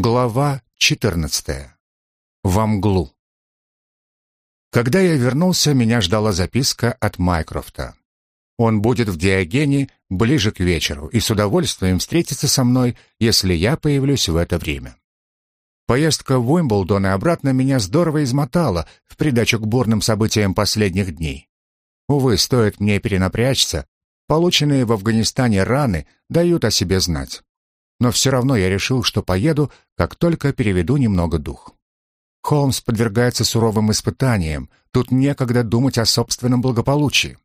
Глава 14. Во мглу. Когда я вернулся, меня ждала записка от Майкрофта. Он будет в Диогене ближе к вечеру и с удовольствием встретится со мной, если я появлюсь в это время. Поездка в Уимблдон и обратно меня здорово измотала в придачу к бурным событиям последних дней. Увы, стоит мне перенапрячься, полученные в Афганистане раны дают о себе знать но все равно я решил, что поеду, как только переведу немного дух. Холмс подвергается суровым испытаниям, тут некогда думать о собственном благополучии.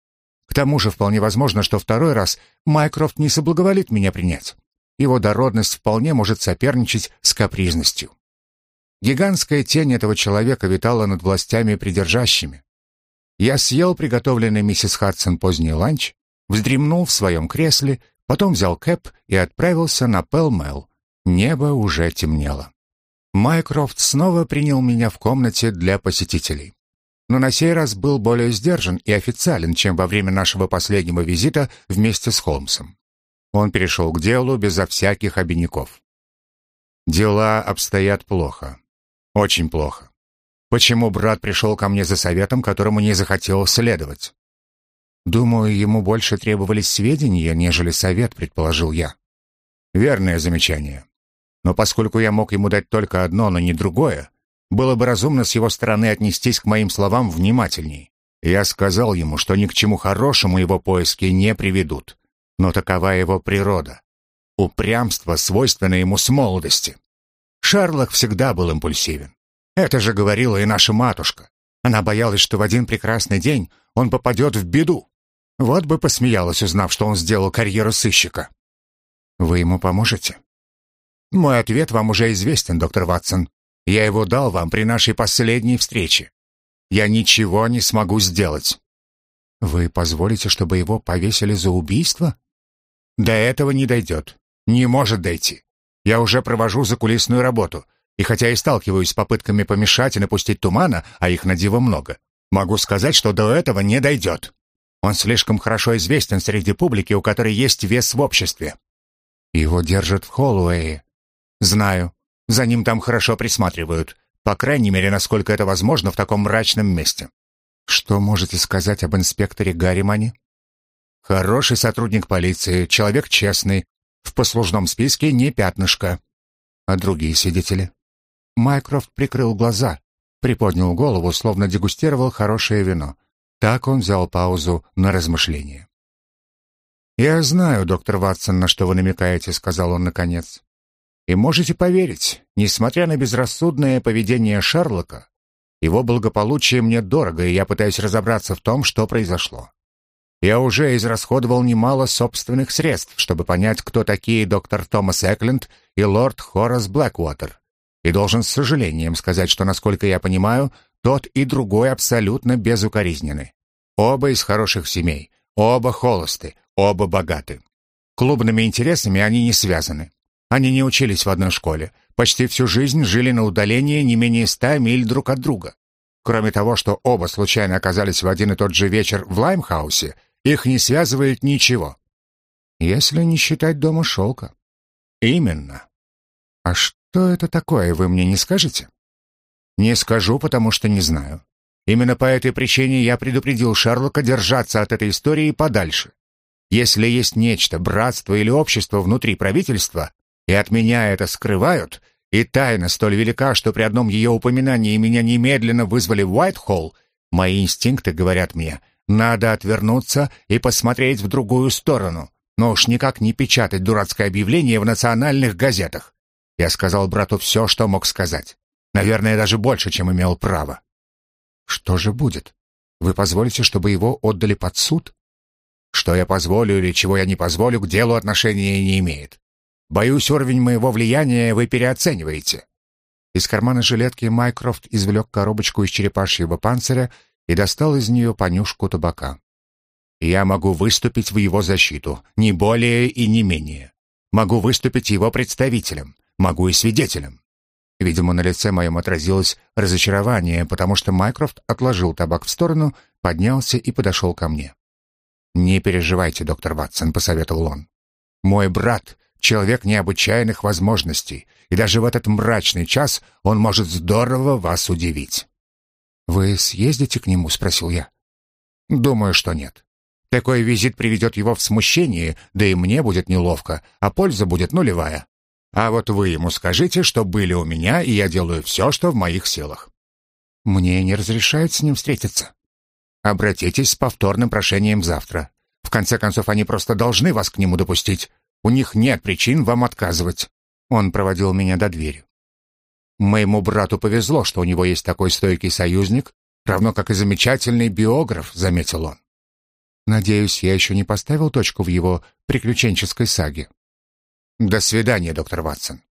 К тому же вполне возможно, что второй раз Майкрофт не соблаговолит меня принять. Его дородность вполне может соперничать с капризностью. Гигантская тень этого человека витала над властями придержащими. Я съел приготовленный миссис Хадсон поздний ланч, вздремнул в своем кресле Потом взял кэп и отправился на Пелмел. Небо уже темнело. Майкрофт снова принял меня в комнате для посетителей. Но на сей раз был более сдержан и официален, чем во время нашего последнего визита вместе с Холмсом. Он перешел к делу безо всяких обиняков. Дела обстоят плохо. Очень плохо. Почему брат пришел ко мне за советом, которому не захотел следовать? Думаю, ему больше требовались сведения, нежели совет, предположил я. Верное замечание. Но поскольку я мог ему дать только одно, но не другое, было бы разумно с его стороны отнестись к моим словам внимательней. Я сказал ему, что ни к чему хорошему его поиски не приведут. Но такова его природа. Упрямство свойственно ему с молодости. Шарлок всегда был импульсивен. Это же говорила и наша матушка. Она боялась, что в один прекрасный день он попадет в беду. Вот бы посмеялась, узнав, что он сделал карьеру сыщика. Вы ему поможете? Мой ответ вам уже известен, доктор Ватсон. Я его дал вам при нашей последней встрече. Я ничего не смогу сделать. Вы позволите, чтобы его повесили за убийство? До этого не дойдет. Не может дойти. Я уже провожу закулисную работу, и хотя и сталкиваюсь с попытками помешать и напустить тумана, а их на диво много, могу сказать, что до этого не дойдет. Он слишком хорошо известен среди публики, у которой есть вес в обществе. Его держат в Холлоуэе. Знаю. За ним там хорошо присматривают. По крайней мере, насколько это возможно в таком мрачном месте. Что можете сказать об инспекторе Гарримане? Хороший сотрудник полиции, человек честный. В послужном списке не пятнышко. А другие свидетели? Майкрофт прикрыл глаза, приподнял голову, словно дегустировал хорошее вино. Так он взял паузу на размышление. «Я знаю, доктор Ватсон, на что вы намекаете», — сказал он наконец. «И можете поверить, несмотря на безрассудное поведение Шерлока, его благополучие мне дорого, и я пытаюсь разобраться в том, что произошло. Я уже израсходовал немало собственных средств, чтобы понять, кто такие доктор Томас Экленд и лорд Хорас Блэквотер. И должен с сожалением сказать, что, насколько я понимаю, тот и другой абсолютно безукоризнены. Оба из хороших семей, оба холосты, оба богаты. Клубными интересами они не связаны. Они не учились в одной школе, почти всю жизнь жили на удалении не менее ста миль друг от друга. Кроме того, что оба случайно оказались в один и тот же вечер в Лаймхаусе, их не связывает ничего. Если не считать дома шелка. Именно. А что это такое, вы мне не скажете? Не скажу, потому что не знаю. Именно по этой причине я предупредил Шерлока держаться от этой истории подальше. Если есть нечто, братство или общество внутри правительства, и от меня это скрывают, и тайна столь велика, что при одном ее упоминании меня немедленно вызвали в Уайтхолл, мои инстинкты говорят мне, надо отвернуться и посмотреть в другую сторону, но уж никак не печатать дурацкое объявление в национальных газетах. Я сказал брату все, что мог сказать. Наверное, даже больше, чем имел право. Что же будет? Вы позволите, чтобы его отдали под суд? Что я позволю или чего я не позволю, к делу отношения не имеет. Боюсь, уровень моего влияния вы переоцениваете. Из кармана жилетки Майкрофт извлек коробочку из черепашьего панциря и достал из нее понюшку табака. Я могу выступить в его защиту, не более и не менее. Могу выступить его представителем, могу и свидетелем. Видимо, на лице моем отразилось разочарование, потому что Майкрофт отложил табак в сторону, поднялся и подошел ко мне. «Не переживайте, доктор Ватсон», — посоветовал он. «Мой брат — человек необычайных возможностей, и даже в этот мрачный час он может здорово вас удивить. «Вы съездите к нему?» — спросил я. «Думаю, что нет. Такой визит приведет его в смущение, да и мне будет неловко, а польза будет нулевая. А вот вы ему скажите, что были у меня, и я делаю все, что в моих силах». «Мне не разрешают с ним встретиться». «Обратитесь с повторным прошением завтра. В конце концов, они просто должны вас к нему допустить. У них нет причин вам отказывать». Он проводил меня до двери. Моему брату повезло, что у него есть такой стойкий союзник, равно как и замечательный биограф, заметил он. Надеюсь, я еще не поставил точку в его приключенческой саге. До свидания, доктор Ватсон.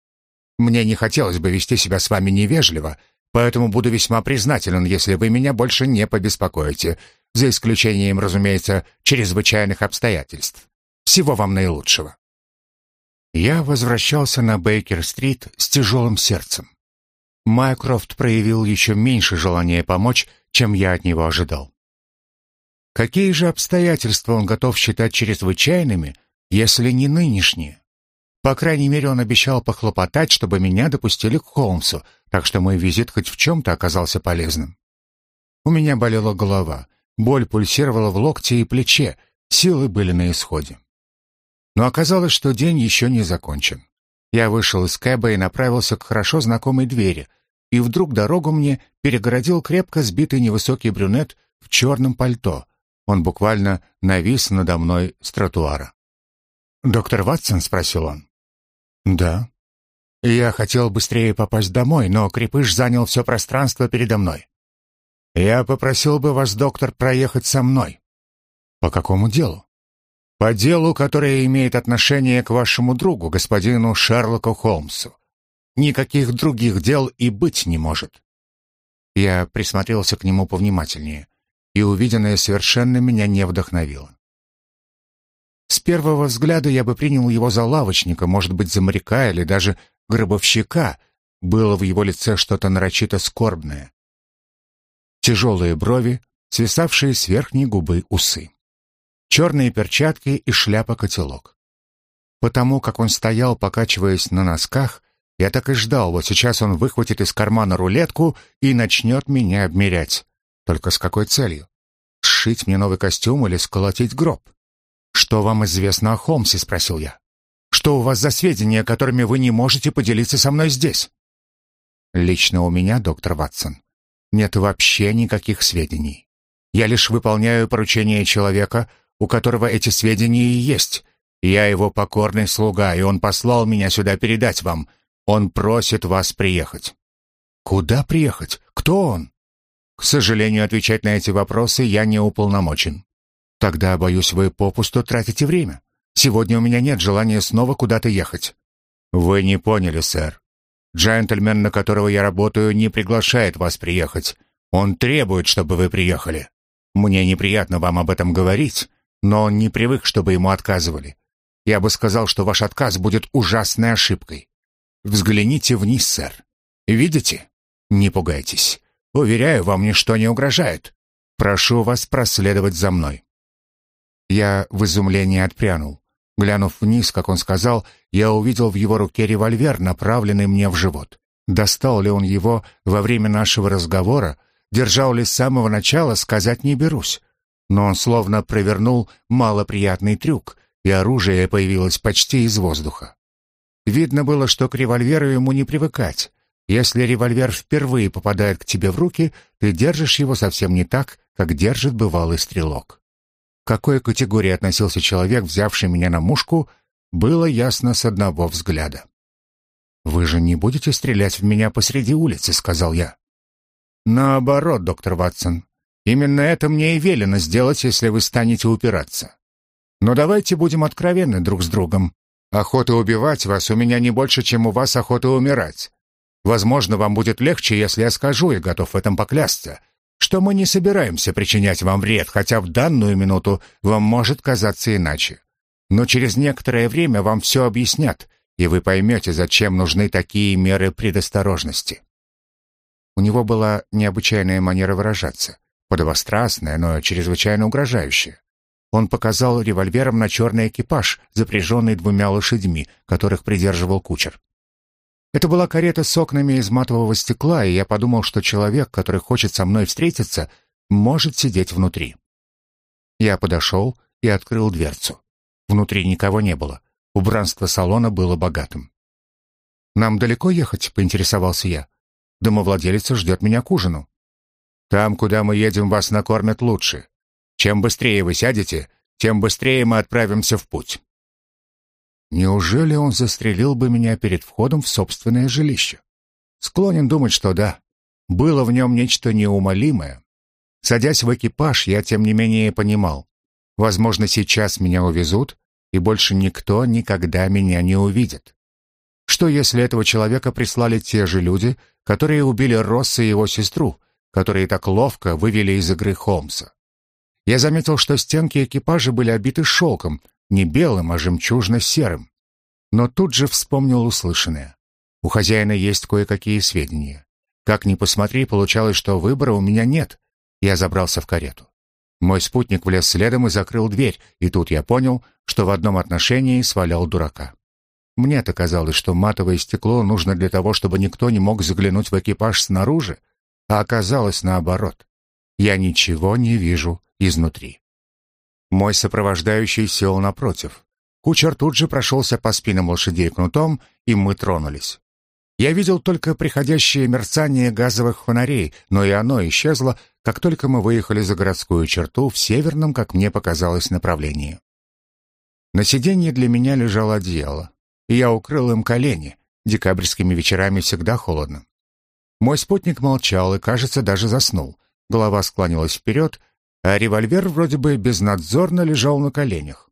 Мне не хотелось бы вести себя с вами невежливо, поэтому буду весьма признателен, если вы меня больше не побеспокоите, за исключением, разумеется, чрезвычайных обстоятельств. Всего вам наилучшего. Я возвращался на Бейкер-стрит с тяжелым сердцем. Майкрофт проявил еще меньше желания помочь, чем я от него ожидал. Какие же обстоятельства он готов считать чрезвычайными, если не нынешние? По крайней мере, он обещал похлопотать, чтобы меня допустили к Холмсу, так что мой визит хоть в чем-то оказался полезным. У меня болела голова, боль пульсировала в локте и плече, силы были на исходе. Но оказалось, что день еще не закончен. Я вышел из кэба и направился к хорошо знакомой двери, и вдруг дорогу мне перегородил крепко сбитый невысокий брюнет в черном пальто. Он буквально навис надо мной с тротуара. «Доктор Ватсон?» — спросил он. «Да». Я хотел быстрее попасть домой, но крепыш занял все пространство передо мной. «Я попросил бы вас, доктор, проехать со мной». «По какому делу?» По делу, которое имеет отношение к вашему другу, господину Шерлоку Холмсу. Никаких других дел и быть не может. Я присмотрелся к нему повнимательнее, и увиденное совершенно меня не вдохновило. С первого взгляда я бы принял его за лавочника, может быть, за моряка или даже гробовщика. Было в его лице что-то нарочито скорбное. Тяжелые брови, свисавшие с верхней губы усы черные перчатки и шляпа-котелок. Потому как он стоял, покачиваясь на носках, я так и ждал, вот сейчас он выхватит из кармана рулетку и начнет меня обмерять. Только с какой целью? Сшить мне новый костюм или сколотить гроб? «Что вам известно о Холмсе?» — спросил я. «Что у вас за сведения, которыми вы не можете поделиться со мной здесь?» «Лично у меня, доктор Ватсон, нет вообще никаких сведений. Я лишь выполняю поручение человека, у которого эти сведения и есть. Я его покорный слуга, и он послал меня сюда передать вам. Он просит вас приехать». «Куда приехать? Кто он?» «К сожалению, отвечать на эти вопросы я не уполномочен». «Тогда, боюсь, вы попусту тратите время. Сегодня у меня нет желания снова куда-то ехать». «Вы не поняли, сэр. Джентльмен, на которого я работаю, не приглашает вас приехать. Он требует, чтобы вы приехали. Мне неприятно вам об этом говорить, но он не привык, чтобы ему отказывали. Я бы сказал, что ваш отказ будет ужасной ошибкой. Взгляните вниз, сэр. Видите? Не пугайтесь. Уверяю, вам ничто не угрожает. Прошу вас проследовать за мной. Я в изумлении отпрянул. Глянув вниз, как он сказал, я увидел в его руке револьвер, направленный мне в живот. Достал ли он его во время нашего разговора, держал ли с самого начала, сказать не берусь но он словно провернул малоприятный трюк, и оружие появилось почти из воздуха. Видно было, что к револьверу ему не привыкать. Если револьвер впервые попадает к тебе в руки, ты держишь его совсем не так, как держит бывалый стрелок. К какой категории относился человек, взявший меня на мушку, было ясно с одного взгляда. «Вы же не будете стрелять в меня посреди улицы», — сказал я. «Наоборот, доктор Ватсон. Именно это мне и велено сделать, если вы станете упираться. Но давайте будем откровенны друг с другом. Охота убивать вас у меня не больше, чем у вас охота умирать. Возможно, вам будет легче, если я скажу, и готов в этом поклясться, что мы не собираемся причинять вам вред, хотя в данную минуту вам может казаться иначе. Но через некоторое время вам все объяснят, и вы поймете, зачем нужны такие меры предосторожности. У него была необычайная манера выражаться подобострастная, но чрезвычайно угрожающая. он показал револьвером на черный экипаж, запряженный двумя лошадьми, которых придерживал кучер. Это была карета с окнами из матового стекла, и я подумал, что человек, который хочет со мной встретиться, может сидеть внутри. Я подошел и открыл дверцу. Внутри никого не было. Убранство салона было богатым. «Нам далеко ехать?» — поинтересовался я. «Домовладелец ждет меня к ужину». «Там, куда мы едем, вас накормят лучше. Чем быстрее вы сядете, тем быстрее мы отправимся в путь». Неужели он застрелил бы меня перед входом в собственное жилище? Склонен думать, что да. Было в нем нечто неумолимое. Садясь в экипаж, я, тем не менее, понимал. Возможно, сейчас меня увезут, и больше никто никогда меня не увидит. Что если этого человека прислали те же люди, которые убили Росса и его сестру, которые так ловко вывели из игры Холмса? Я заметил, что стенки экипажа были обиты шелком, не белым, а жемчужно-серым. Но тут же вспомнил услышанное. У хозяина есть кое-какие сведения. Как ни посмотри, получалось, что выбора у меня нет. Я забрался в карету. Мой спутник влез следом и закрыл дверь, и тут я понял, что в одном отношении свалял дурака. Мне-то казалось, что матовое стекло нужно для того, чтобы никто не мог заглянуть в экипаж снаружи, а оказалось наоборот. Я ничего не вижу изнутри. Мой сопровождающий сел напротив. Кучер тут же прошелся по спинам лошадей кнутом, и мы тронулись. Я видел только приходящее мерцание газовых фонарей, но и оно исчезло, как только мы выехали за городскую черту в северном, как мне показалось, направлении. На сиденье для меня лежало одеяло, и я укрыл им колени. Декабрьскими вечерами всегда холодно. Мой спутник молчал и, кажется, даже заснул. Голова склонилась вперед, а револьвер вроде бы безнадзорно лежал на коленях.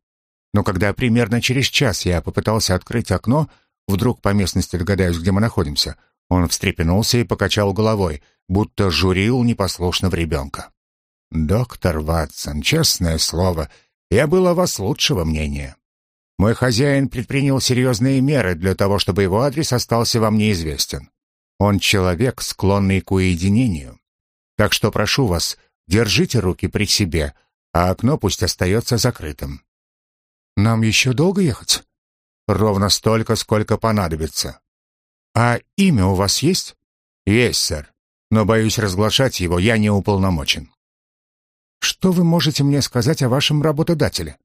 Но когда примерно через час я попытался открыть окно, вдруг по местности догадаюсь, где мы находимся, он встрепенулся и покачал головой, будто журил непослушно в ребенка. «Доктор Ватсон, честное слово, я был о вас лучшего мнения. Мой хозяин предпринял серьезные меры для того, чтобы его адрес остался вам неизвестен. Он человек, склонный к уединению. Так что прошу вас, держите руки при себе, а окно пусть остается закрытым. Нам еще долго ехать? Ровно столько, сколько понадобится. А имя у вас есть? Есть, сэр. Но боюсь разглашать его, я не уполномочен. Что вы можете мне сказать о вашем работодателе?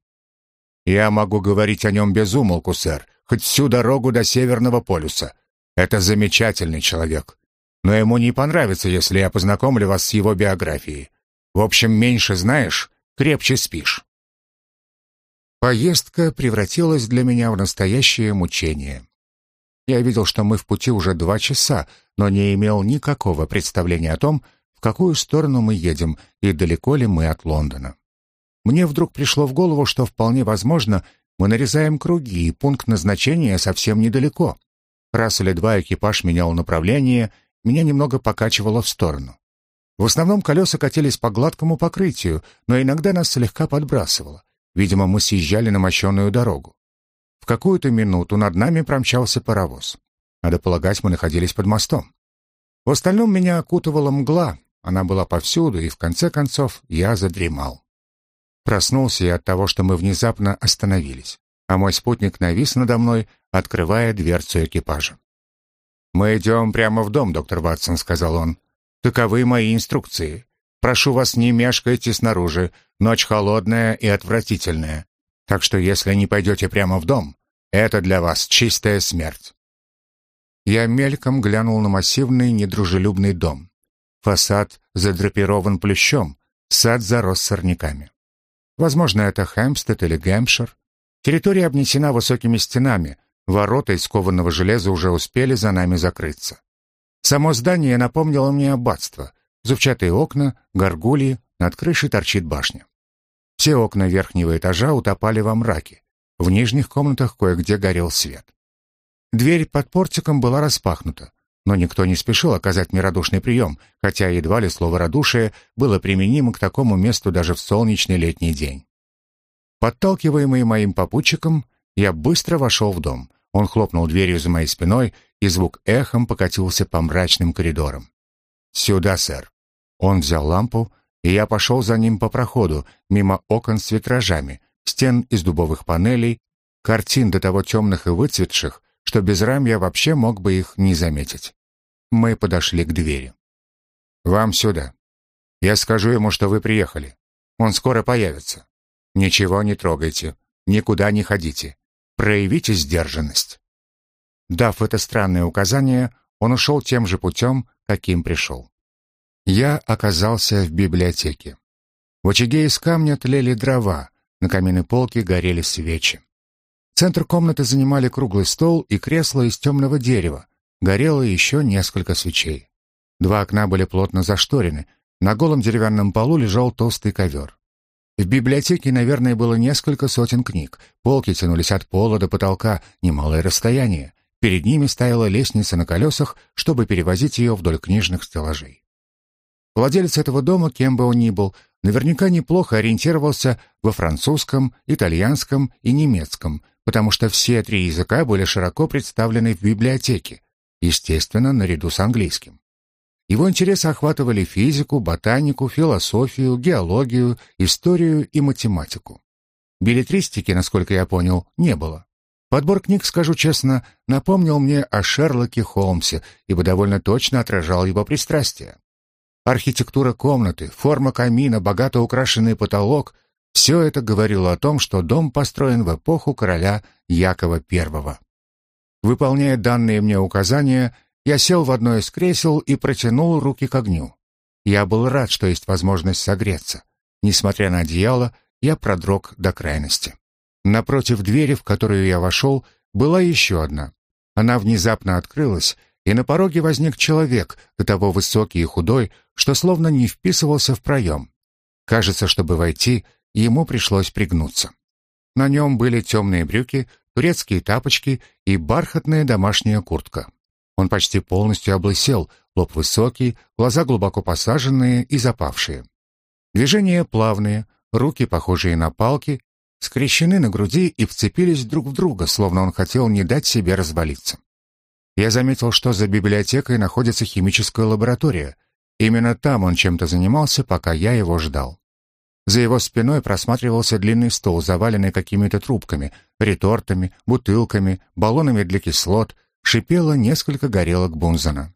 Я могу говорить о нем без умолку, сэр, хоть всю дорогу до Северного полюса. Это замечательный человек. Но ему не понравится, если я познакомлю вас с его биографией. В общем, меньше знаешь, крепче спишь. Поездка превратилась для меня в настоящее мучение. Я видел, что мы в пути уже два часа, но не имел никакого представления о том, в какую сторону мы едем и далеко ли мы от Лондона. Мне вдруг пришло в голову, что вполне возможно, мы нарезаем круги, и пункт назначения совсем недалеко. Раз или два экипаж менял направление, меня немного покачивало в сторону. В основном колеса катились по гладкому покрытию, но иногда нас слегка подбрасывало. Видимо, мы съезжали на мощенную дорогу. В какую-то минуту над нами промчался паровоз. Надо полагать, мы находились под мостом. В остальном меня окутывала мгла, она была повсюду, и в конце концов я задремал. Проснулся я от того, что мы внезапно остановились, а мой спутник навис надо мной, открывая дверцу экипажа. «Мы идем прямо в дом, доктор Ватсон», — сказал он. «Таковы мои инструкции. Прошу вас, не мешкайте снаружи. Ночь холодная и отвратительная. Так что если не пойдете прямо в дом, это для вас чистая смерть». Я мельком глянул на массивный недружелюбный дом. Фасад задрапирован плющом, сад зарос сорняками. Возможно, это Хэмпстед или Гэмпшир. Территория обнесена высокими стенами, ворота из кованого железа уже успели за нами закрыться. Само здание напомнило мне аббатство, Зубчатые окна, горгульи, над крышей торчит башня. Все окна верхнего этажа утопали во мраке. В нижних комнатах кое-где горел свет. Дверь под портиком была распахнута, но никто не спешил оказать мне прием, хотя едва ли слово «радушие» было применимо к такому месту даже в солнечный летний день. Подталкиваемый моим попутчиком, я быстро вошел в дом. Он хлопнул дверью за моей спиной, и звук эхом покатился по мрачным коридорам. «Сюда, сэр». Он взял лампу, и я пошел за ним по проходу, мимо окон с витражами, стен из дубовых панелей, картин до того темных и выцветших, что без рам я вообще мог бы их не заметить. Мы подошли к двери. «Вам сюда. Я скажу ему, что вы приехали. Он скоро появится. Ничего не трогайте, никуда не ходите. Проявите сдержанность». Дав это странное указание, он ушел тем же путем, каким пришел. Я оказался в библиотеке. В очаге из камня тлели дрова, на каменной полке горели свечи. Центр комнаты занимали круглый стол и кресло из темного дерева. Горело еще несколько свечей. Два окна были плотно зашторены. На голом деревянном полу лежал толстый ковер. В библиотеке, наверное, было несколько сотен книг. Полки тянулись от пола до потолка, немалое расстояние. Перед ними стояла лестница на колесах, чтобы перевозить ее вдоль книжных стеллажей. Владелец этого дома, кем бы он ни был, наверняка неплохо ориентировался во французском, итальянском и немецком, потому что все три языка были широко представлены в библиотеке, естественно, наряду с английским. Его интересы охватывали физику, ботанику, философию, геологию, историю и математику. Билетристики, насколько я понял, не было. Подбор книг, скажу честно, напомнил мне о Шерлоке Холмсе, ибо довольно точно отражал его пристрастие. Архитектура комнаты, форма камина, богато украшенный потолок — все это говорило о том, что дом построен в эпоху короля Якова I. Выполняя данные мне указания, я сел в одно из кресел и протянул руки к огню. Я был рад, что есть возможность согреться. Несмотря на одеяло, я продрог до крайности. Напротив двери, в которую я вошел, была еще одна. Она внезапно открылась, и на пороге возник человек, до того высокий и худой, что словно не вписывался в проем. Кажется, чтобы войти, ему пришлось пригнуться. На нем были темные брюки, турецкие тапочки и бархатная домашняя куртка. Он почти полностью облысел, лоб высокий, глаза глубоко посаженные и запавшие. Движения плавные, руки, похожие на палки, скрещены на груди и вцепились друг в друга, словно он хотел не дать себе развалиться. Я заметил, что за библиотекой находится химическая лаборатория. Именно там он чем-то занимался, пока я его ждал. За его спиной просматривался длинный стол, заваленный какими-то трубками, ретортами, бутылками, баллонами для кислот, шипело несколько горелок Бунзена.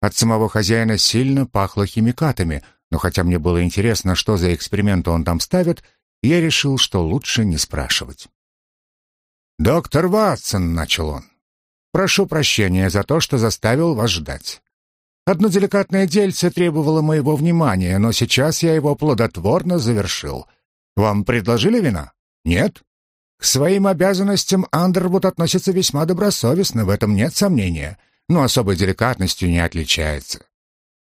От самого хозяина сильно пахло химикатами, но хотя мне было интересно, что за эксперименты он там ставит, я решил, что лучше не спрашивать. «Доктор Ватсон», — начал он, — «прошу прощения за то, что заставил вас ждать. Одно деликатное дельце требовало моего внимания, но сейчас я его плодотворно завершил. Вам предложили вина? Нет? К своим обязанностям Андервуд относится весьма добросовестно, в этом нет сомнения, но особой деликатностью не отличается.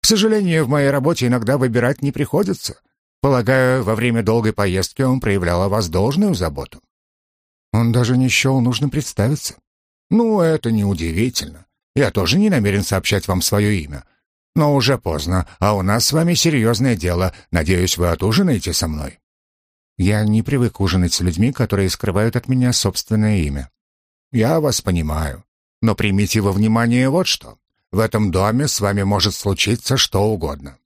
К сожалению, в моей работе иногда выбирать не приходится. Полагаю, во время долгой поездки он проявлял о вас должную заботу. Он даже не счел нужно представиться. Ну, это неудивительно. Я тоже не намерен сообщать вам свое имя. Но уже поздно, а у нас с вами серьезное дело. Надеюсь, вы отужинаете со мной. Я не привык ужинать с людьми, которые скрывают от меня собственное имя. Я вас понимаю. Но примите во внимание вот что. В этом доме с вами может случиться что угодно.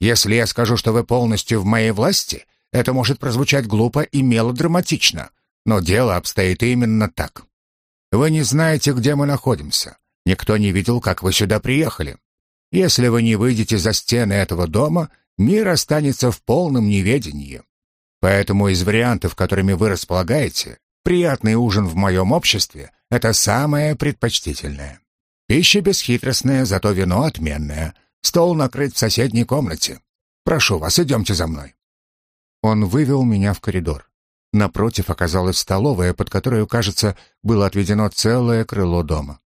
Если я скажу, что вы полностью в моей власти, это может прозвучать глупо и мелодраматично, но дело обстоит именно так. Вы не знаете, где мы находимся. Никто не видел, как вы сюда приехали. Если вы не выйдете за стены этого дома, мир останется в полном неведении. Поэтому из вариантов, которыми вы располагаете, приятный ужин в моем обществе — это самое предпочтительное. Пища бесхитростная, зато вино отменное — Стол накрыт в соседней комнате. Прошу вас, идемте за мной». Он вывел меня в коридор. Напротив оказалась столовая, под которую, кажется, было отведено целое крыло дома.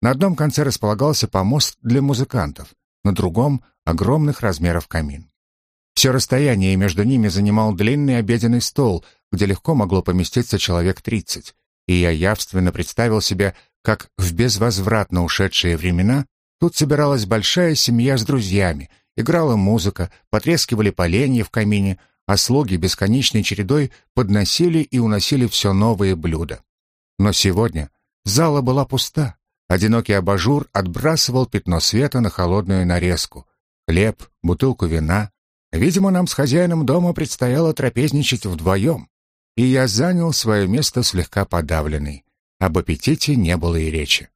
На одном конце располагался помост для музыкантов, на другом — огромных размеров камин. Все расстояние между ними занимал длинный обеденный стол, где легко могло поместиться человек тридцать, и я явственно представил себе, как в безвозвратно ушедшие времена Тут собиралась большая семья с друзьями, играла музыка, потрескивали поленья в камине, а слуги бесконечной чередой подносили и уносили все новые блюда. Но сегодня зала была пуста. Одинокий абажур отбрасывал пятно света на холодную нарезку. Хлеб, бутылку вина, Видимо, нам с хозяином дома предстояло трапезничать вдвоем, и я занял свое место слегка подавленный. Об аппетите не было и речи.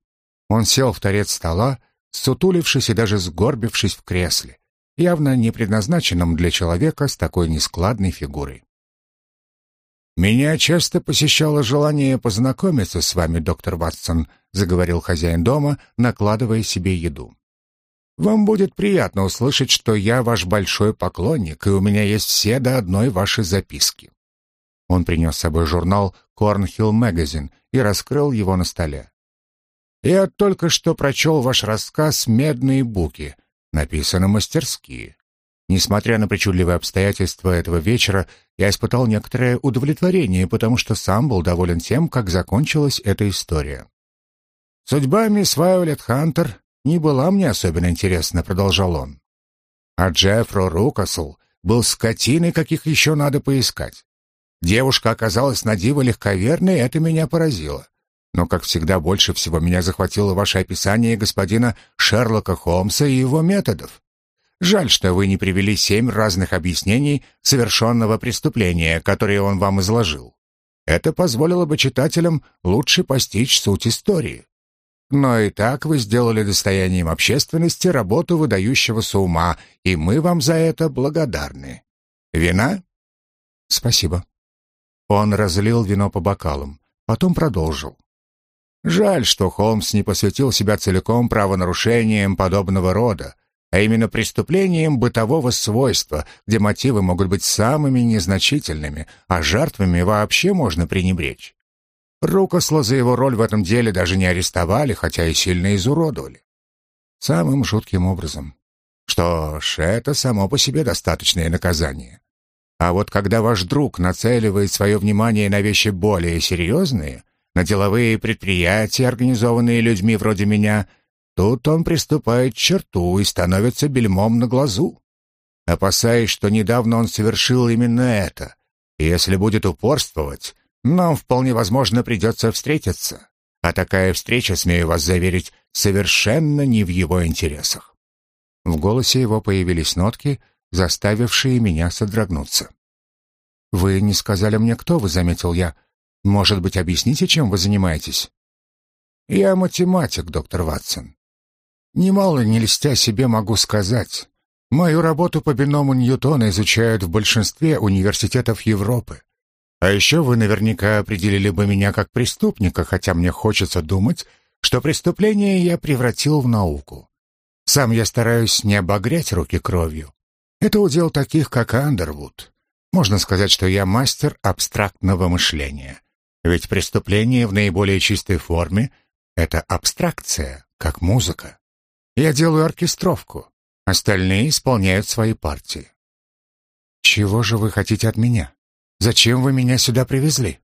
Он сел в торец стола, сутулившись и даже сгорбившись в кресле, явно не предназначенном для человека с такой нескладной фигурой. «Меня часто посещало желание познакомиться с вами, доктор Ватсон», заговорил хозяин дома, накладывая себе еду. «Вам будет приятно услышать, что я ваш большой поклонник, и у меня есть все до одной ваши записки». Он принес с собой журнал «Корнхилл Magazine и раскрыл его на столе. «Я только что прочел ваш рассказ «Медные буки». Написано мастерски. Несмотря на причудливые обстоятельства этого вечера, я испытал некоторое удовлетворение, потому что сам был доволен тем, как закончилась эта история. «Судьба мисс Вайолет Хантер не была мне особенно интересна», — продолжал он. «А Джеффро Рукасл был скотиной, каких еще надо поискать. Девушка оказалась на диво легковерной, это меня поразило. Но, как всегда, больше всего меня захватило ваше описание господина Шерлока Холмса и его методов. Жаль, что вы не привели семь разных объяснений совершенного преступления, которые он вам изложил. Это позволило бы читателям лучше постичь суть истории. Но и так вы сделали достоянием общественности работу выдающегося ума, и мы вам за это благодарны. Вина? Спасибо. Он разлил вино по бокалам, потом продолжил. Жаль, что Холмс не посвятил себя целиком правонарушениям подобного рода, а именно преступлениям бытового свойства, где мотивы могут быть самыми незначительными, а жертвами вообще можно пренебречь. Рукосла за его роль в этом деле даже не арестовали, хотя и сильно изуродовали. Самым жутким образом. Что ж, это само по себе достаточное наказание. А вот когда ваш друг нацеливает свое внимание на вещи более серьезные, на деловые предприятия, организованные людьми вроде меня, Тут он приступает к черту и становится бельмом на глазу. Опасаясь, что недавно он совершил именно это. И если будет упорствовать, нам вполне возможно придется встретиться. А такая встреча, смею вас заверить, совершенно не в его интересах. В голосе его появились нотки, заставившие меня содрогнуться. «Вы не сказали мне, кто вы», — заметил я. «Может быть, объясните, чем вы занимаетесь?» «Я математик, доктор Ватсон. Немало не льстя себе могу сказать. Мою работу по биному Ньютона изучают в большинстве университетов Европы. А еще вы наверняка определили бы меня как преступника, хотя мне хочется думать, что преступление я превратил в науку. Сам я стараюсь не обогрять руки кровью. Это удел таких, как Андервуд. Можно сказать, что я мастер абстрактного мышления. Ведь преступление в наиболее чистой форме — это абстракция, как музыка. Я делаю оркестровку. Остальные исполняют свои партии. Чего же вы хотите от меня? Зачем вы меня сюда привезли?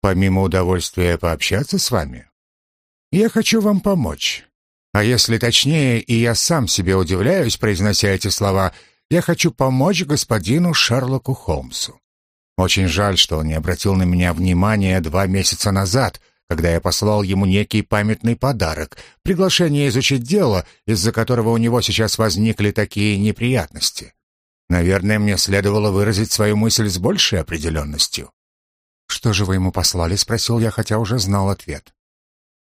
Помимо удовольствия пообщаться с вами, я хочу вам помочь. А если точнее, и я сам себе удивляюсь, произнося эти слова, я хочу помочь господину Шерлоку Холмсу. Очень жаль, что он не обратил на меня внимания два месяца назад, когда я послал ему некий памятный подарок, приглашение изучить дело, из-за которого у него сейчас возникли такие неприятности. Наверное, мне следовало выразить свою мысль с большей определенностью. «Что же вы ему послали?» — спросил я, хотя уже знал ответ.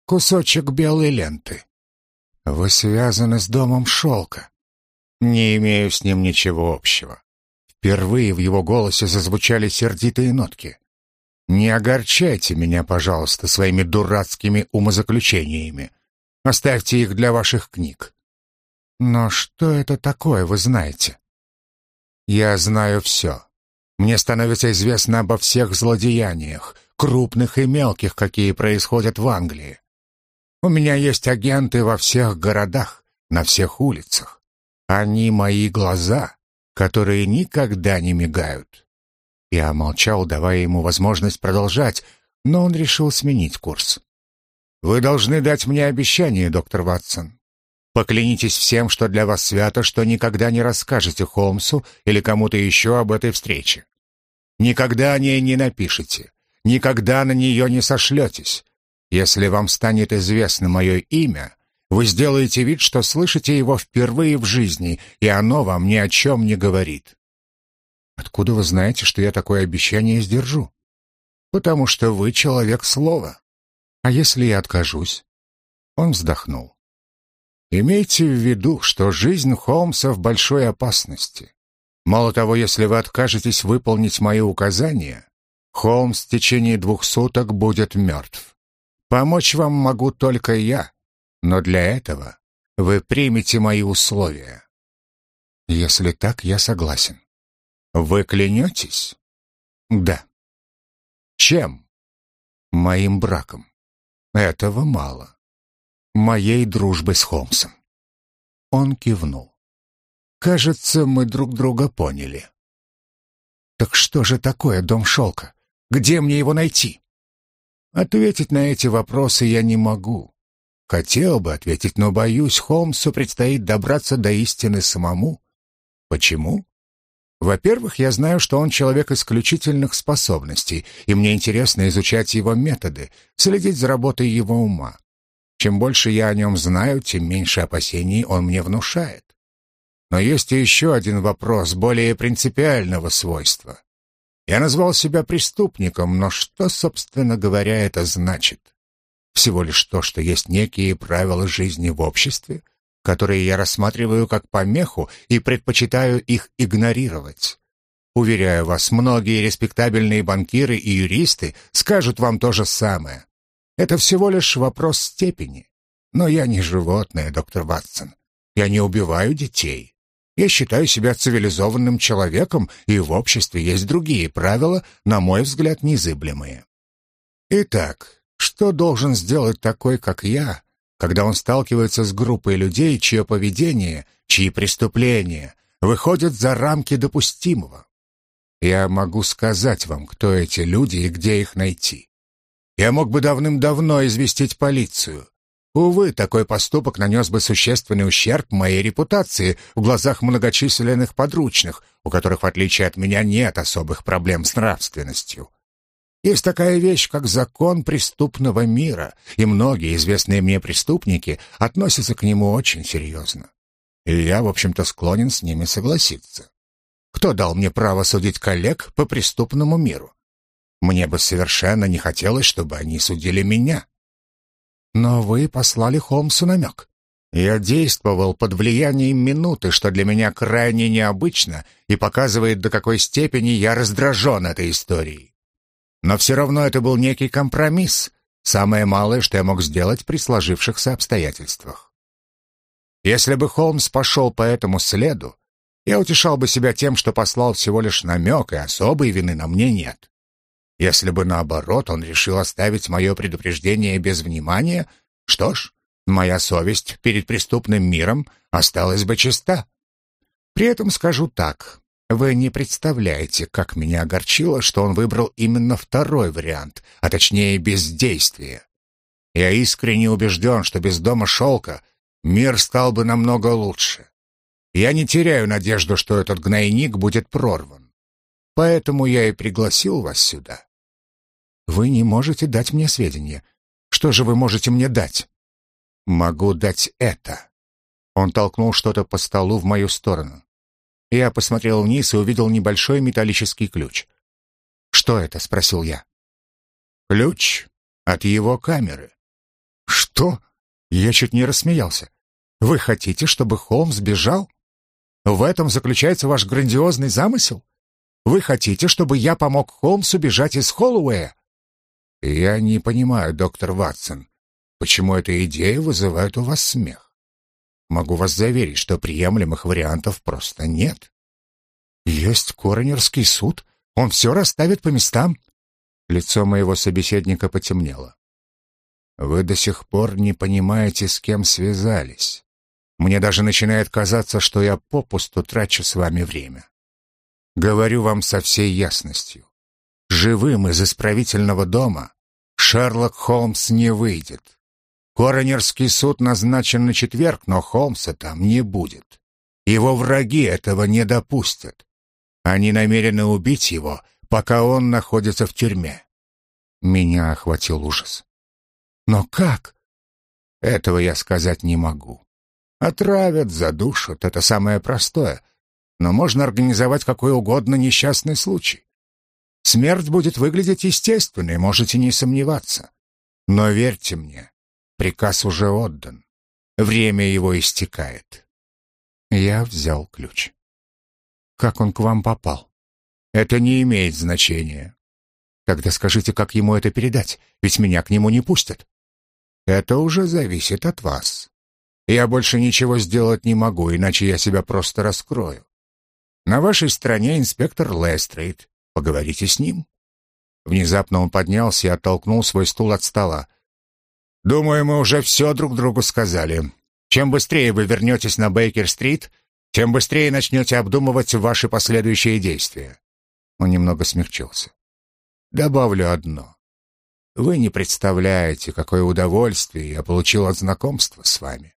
«Кусочек белой ленты». «Вы связаны с домом шелка». «Не имею с ним ничего общего». Впервые в его голосе зазвучали сердитые нотки. Не огорчайте меня, пожалуйста, своими дурацкими умозаключениями. Оставьте их для ваших книг. Но что это такое, вы знаете? Я знаю все. Мне становится известно обо всех злодеяниях, крупных и мелких, какие происходят в Англии. У меня есть агенты во всех городах, на всех улицах. Они мои глаза, которые никогда не мигают. Я молчал, давая ему возможность продолжать, но он решил сменить курс. «Вы должны дать мне обещание, доктор Ватсон. Поклянитесь всем, что для вас свято, что никогда не расскажете Холмсу или кому-то еще об этой встрече. Никогда о ней не напишете, никогда на нее не сошлетесь. Если вам станет известно мое имя, вы сделаете вид, что слышите его впервые в жизни, и оно вам ни о чем не говорит. Откуда вы знаете, что я такое обещание сдержу? Потому что вы человек слова. А если я откажусь? Он вздохнул. Имейте в виду, что жизнь Холмса в большой опасности. Мало того, если вы откажетесь выполнить мои указания, Холмс в течение двух суток будет мертв. Помочь вам могу только я, но для этого вы примете мои условия. Если так, я согласен. Вы клянетесь? Да. Чем? Моим браком. Этого мало. Моей дружбы с Холмсом. Он кивнул. Кажется, мы друг друга поняли. Так что же такое дом шелка? Где мне его найти? Ответить на эти вопросы я не могу. Хотел бы ответить, но боюсь, Холмсу предстоит добраться до истины самому. Почему? Во-первых, я знаю, что он человек исключительных способностей, и мне интересно изучать его методы, следить за работой его ума. Чем больше я о нем знаю, тем меньше опасений он мне внушает. Но есть и еще один вопрос более принципиального свойства. Я назвал себя преступником, но что, собственно говоря, это значит? Всего лишь то, что есть некие правила жизни в обществе, которые я рассматриваю как помеху и предпочитаю их игнорировать. Уверяю вас, многие респектабельные банкиры и юристы скажут вам то же самое. Это всего лишь вопрос степени. Но я не животное, доктор Ватсон. Я не убиваю детей. Я считаю себя цивилизованным человеком, и в обществе есть другие правила, на мой взгляд, незыблемые. Итак, что должен сделать такой, как я, когда он сталкивается с группой людей, чье поведение, чьи преступления выходят за рамки допустимого. Я могу сказать вам, кто эти люди и где их найти. Я мог бы давным-давно известить полицию. Увы, такой поступок нанес бы существенный ущерб моей репутации в глазах многочисленных подручных, у которых, в отличие от меня, нет особых проблем с нравственностью. Есть такая вещь, как закон преступного мира, и многие известные мне преступники относятся к нему очень серьезно. И я, в общем-то, склонен с ними согласиться. Кто дал мне право судить коллег по преступному миру? Мне бы совершенно не хотелось, чтобы они судили меня. Но вы послали Холмсу намек. Я действовал под влиянием минуты, что для меня крайне необычно и показывает, до какой степени я раздражен этой историей. Но все равно это был некий компромисс, самое малое, что я мог сделать при сложившихся обстоятельствах. Если бы Холмс пошел по этому следу, я утешал бы себя тем, что послал всего лишь намек, и особой вины на мне нет. Если бы, наоборот, он решил оставить мое предупреждение без внимания, что ж, моя совесть перед преступным миром осталась бы чиста. При этом скажу так. Вы не представляете, как меня огорчило, что он выбрал именно второй вариант, а точнее бездействие. Я искренне убежден, что без дома шелка мир стал бы намного лучше. Я не теряю надежду, что этот гнойник будет прорван. Поэтому я и пригласил вас сюда. Вы не можете дать мне сведения. Что же вы можете мне дать? Могу дать это. Он толкнул что-то по столу в мою сторону. Я посмотрел вниз и увидел небольшой металлический ключ. «Что это?» — спросил я. «Ключ от его камеры». «Что?» Я чуть не рассмеялся. «Вы хотите, чтобы Холмс бежал? В этом заключается ваш грандиозный замысел? Вы хотите, чтобы я помог Холмсу бежать из Холлоуэя?» «Я не понимаю, доктор Ватсон, почему эта идея вызывает у вас смех?» Могу вас заверить, что приемлемых вариантов просто нет. Есть коронерский суд, он все расставит по местам. Лицо моего собеседника потемнело. Вы до сих пор не понимаете, с кем связались. Мне даже начинает казаться, что я попусту трачу с вами время. Говорю вам со всей ясностью. Живым из исправительного дома Шерлок Холмс не выйдет. Коронерский суд назначен на четверг, но Холмса там не будет. Его враги этого не допустят. Они намерены убить его, пока он находится в тюрьме. Меня охватил ужас. Но как? Этого я сказать не могу. Отравят, задушат — это самое простое. Но можно организовать какой угодно несчастный случай. Смерть будет выглядеть естественной, можете не сомневаться. Но верьте мне, приказ уже отдан. Время его истекает. Я взял ключ. Как он к вам попал? Это не имеет значения. Тогда скажите, как ему это передать, ведь меня к нему не пустят. Это уже зависит от вас. Я больше ничего сделать не могу, иначе я себя просто раскрою. На вашей стороне инспектор Лестрейд. Поговорите с ним. Внезапно он поднялся и оттолкнул свой стул от стола. Думаю, мы уже все друг другу сказали. Чем быстрее вы вернетесь на Бейкер-стрит, тем быстрее начнете обдумывать ваши последующие действия. Он немного смягчился. Добавлю одно. Вы не представляете, какое удовольствие я получил от знакомства с вами.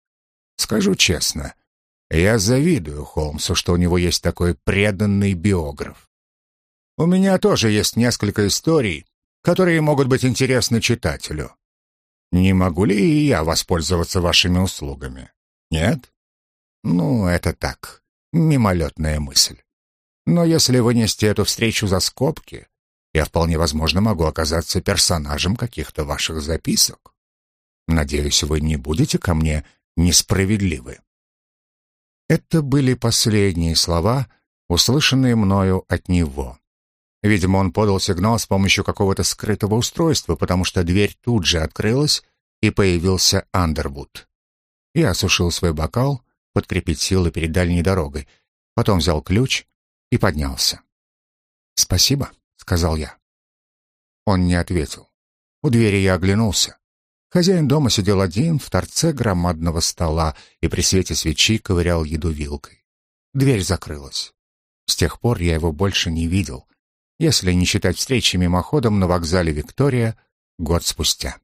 Скажу честно, я завидую Холмсу, что у него есть такой преданный биограф. У меня тоже есть несколько историй, которые могут быть интересны читателю. Не могу ли и я воспользоваться вашими услугами? Нет? Ну, это так, мимолетная мысль. Но если вынести эту встречу за скобки, я вполне возможно могу оказаться персонажем каких-то ваших записок. Надеюсь, вы не будете ко мне несправедливы. Это были последние слова, услышанные мною от него. Видимо, он подал сигнал с помощью какого-то скрытого устройства, потому что дверь тут же открылась, и появился Андервуд. Я осушил свой бокал, подкрепить силы перед дальней дорогой, потом взял ключ и поднялся. «Спасибо», — сказал я. Он не ответил. У двери я оглянулся. Хозяин дома сидел один в торце громадного стола и при свете свечи ковырял еду вилкой. Дверь закрылась. С тех пор я его больше не видел, если не считать встречи мимоходом на вокзале Виктория год спустя.